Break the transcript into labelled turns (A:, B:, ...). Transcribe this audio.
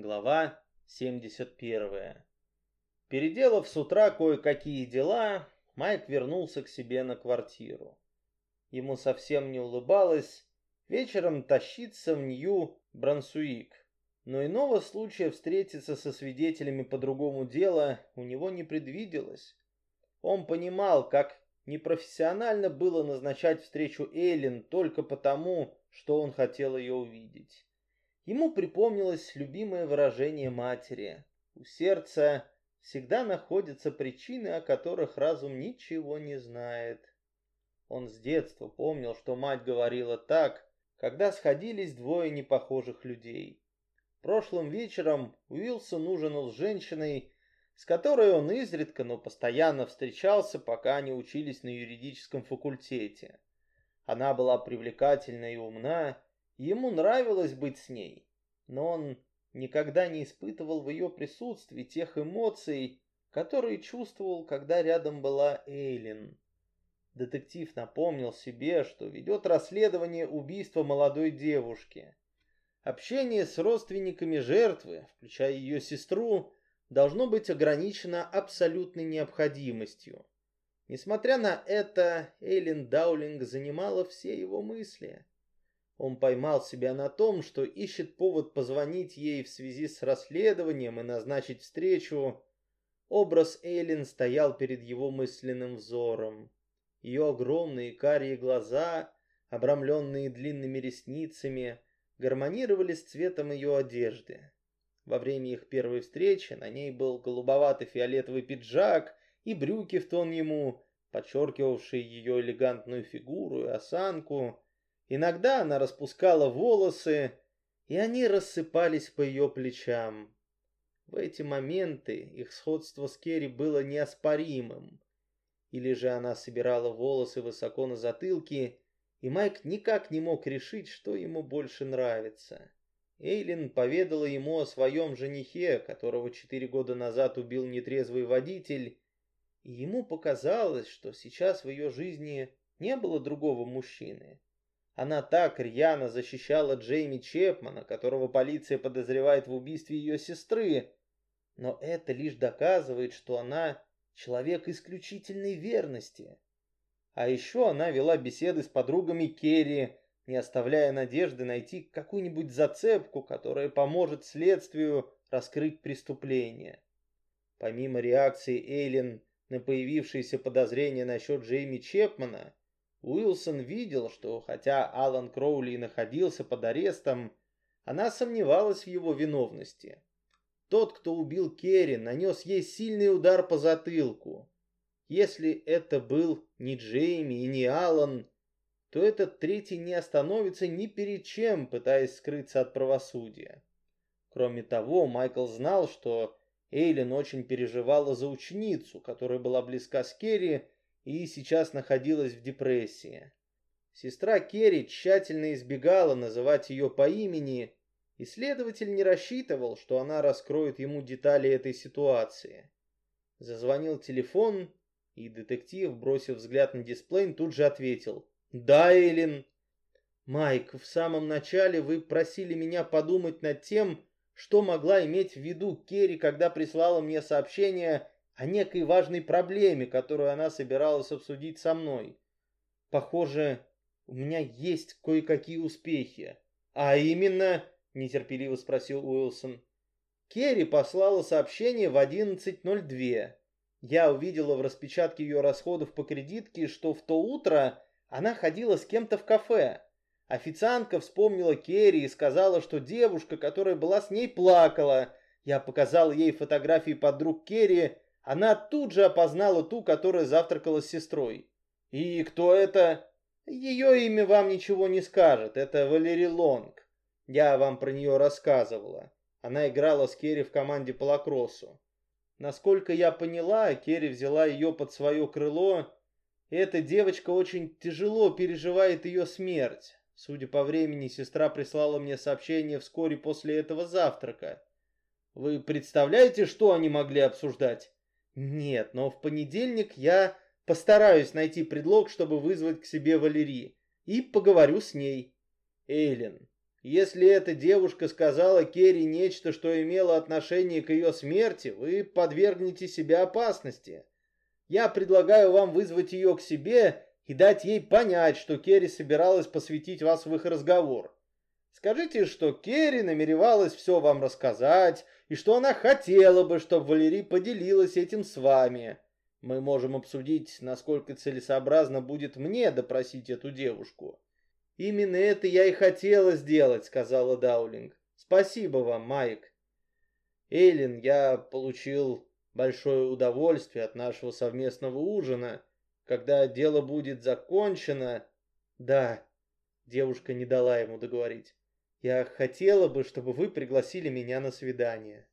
A: Глава 71. Переделав с утра кое-какие дела, Майк вернулся к себе на квартиру. Ему совсем не улыбалось вечером тащиться в Нью-Брансуик, но иного случая встретиться со свидетелями по другому делу у него не предвиделось. Он понимал, как непрофессионально было назначать встречу Эйлин только потому, что он хотел ее увидеть. Ему припомнилось любимое выражение матери. У сердца всегда находятся причины, о которых разум ничего не знает. Он с детства помнил, что мать говорила так, когда сходились двое непохожих людей. Прошлым вечером Уилсон ужинал с женщиной, с которой он изредка, но постоянно встречался, пока они учились на юридическом факультете. Она была привлекательна и умна, ему нравилось быть с ней, но он никогда не испытывал в ее присутствии тех эмоций, которые чувствовал, когда рядом была Эйлин. Детектив напомнил себе, что ведет расследование убийства молодой девушки. Общение с родственниками жертвы, включая ее сестру, должно быть ограничено абсолютной необходимостью. Несмотря на это, Эйлин Даулинг занимала все его мысли. Он поймал себя на том, что ищет повод позвонить ей в связи с расследованием и назначить встречу. Образ Эйлин стоял перед его мысленным взором. Ее огромные карие глаза, обрамленные длинными ресницами, гармонировали с цветом ее одежды. Во время их первой встречи на ней был голубовато-фиолетовый пиджак и брюки в тон ему, подчеркивавшие ее элегантную фигуру и осанку. Иногда она распускала волосы, и они рассыпались по ее плечам. В эти моменты их сходство с Керри было неоспоримым. Или же она собирала волосы высоко на затылке, и Майк никак не мог решить, что ему больше нравится. Эйлин поведала ему о своем женихе, которого четыре года назад убил нетрезвый водитель, и ему показалось, что сейчас в ее жизни не было другого мужчины. Она так рьяно защищала Джейми Чепмана, которого полиция подозревает в убийстве ее сестры, но это лишь доказывает, что она человек исключительной верности. А еще она вела беседы с подругами Керри, не оставляя надежды найти какую-нибудь зацепку, которая поможет следствию раскрыть преступление. Помимо реакции Эйлин на появившиеся подозрения насчет Джейми Чепмана, Уилсон видел, что хотя Алан Кроули и находился под арестом, она сомневалась в его виновности. Тот, кто убил Керри, нанес ей сильный удар по затылку. Если это был не Джейми и не Алан, то этот третий не остановится ни перед чем, пытаясь скрыться от правосудия. Кроме того, Майкл знал, что Эйлин очень переживала за ученицу, которая была близка с Керри и сейчас находилась в депрессии. Сестра Керри тщательно избегала называть ее по имени, и следователь не рассчитывал, что она раскроет ему детали этой ситуации. Зазвонил телефон, и детектив, бросив взгляд на дисплей, тут же ответил «Да, Эллен». «Майк, в самом начале вы просили меня подумать над тем, что могла иметь в виду Керри, когда прислала мне сообщение о некой важной проблеме, которую она собиралась обсудить со мной. Похоже, у меня есть кое-какие успехи. А именно, нетерпеливо спросил Уилсон. Керри послала сообщение в 11.02. Я увидела в распечатке ее расходов по кредитке, что в то утро она ходила с кем-то в кафе. Официантка вспомнила Керри и сказала, что девушка, которая была с ней, плакала. Я показал ей фотографии подруг Керри, она тут же опознала ту, которая завтракала с сестрой. И кто это? Ее имя вам ничего не скажет, это Валери Лонг. Я вам про нее рассказывала. Она играла с Керри в команде по лакроссу. Насколько я поняла, Керри взяла ее под свое крыло, эта девочка очень тяжело переживает ее смерть. Судя по времени, сестра прислала мне сообщение вскоре после этого завтрака. Вы представляете, что они могли обсуждать? Нет, но в понедельник я постараюсь найти предлог, чтобы вызвать к себе Валерии, и поговорю с ней. Эйлен, Если эта девушка сказала Керри нечто, что имело отношение к ее смерти, вы подвергнете себя опасности. Я предлагаю вам вызвать ее к себе и дать ей понять, что Керри собиралась посвятить вас в их разговор. Скажите, что Керри намеревалась все вам рассказать, и что она хотела бы, чтобы Валерий поделилась этим с вами. Мы можем обсудить, насколько целесообразно будет мне допросить эту девушку. Именно это я и хотела сделать, сказала Даулинг. Спасибо вам, Майк. Эйлин, я получил большое удовольствие от нашего совместного ужина. Когда дело будет закончено... Да, девушка не дала ему договорить. Я хотела бы, чтобы вы пригласили меня на свидание.